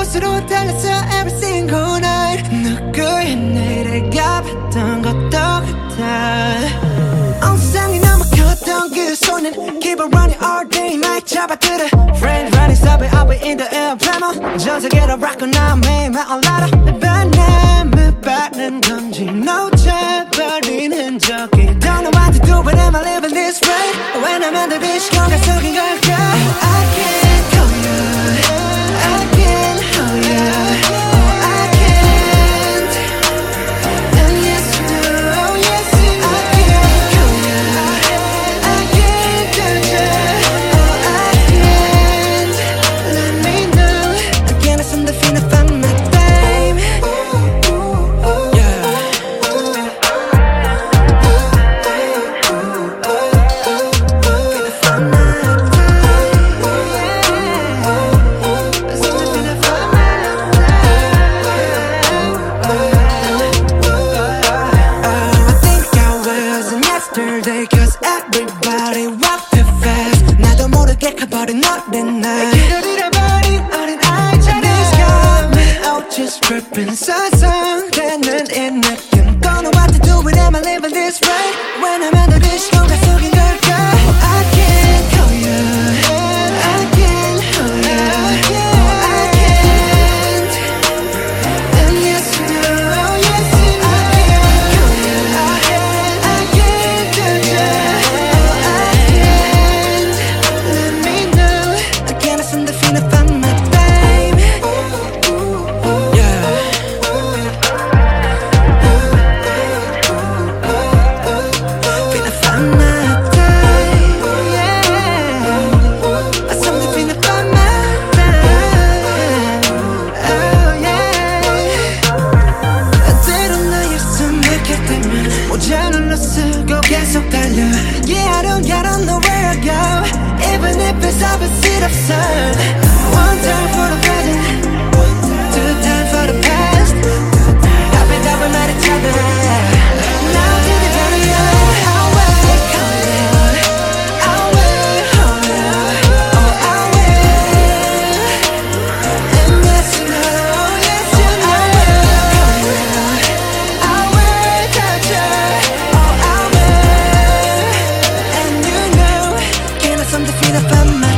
곳으로 달렸어 every single night 누구의 내일을 갚았던 것도 같아 온 세상이 너무 컸던 그 손은 Keep on running all day night 잡아들어 Friends running stop it I'll be in the air plano 전 세계로 rock 나 매일만 올라라 내 바람을 받는 건지 놓쳐버린 흔적이 Don't know what to do but am I living this way When I'm under this 시간가 속인 side. You got me out just prepping. Sun, sun, then the end. Don't know what to do, but am I living this right? opposite of sun One time for the present Two for the past I've been doubling Now the very I'll wait, down I'll wait, hold on Oh, I'll wait And Yes, you know I'll wait, down I'll wait, Oh, I'll wait And you know Can't let something feel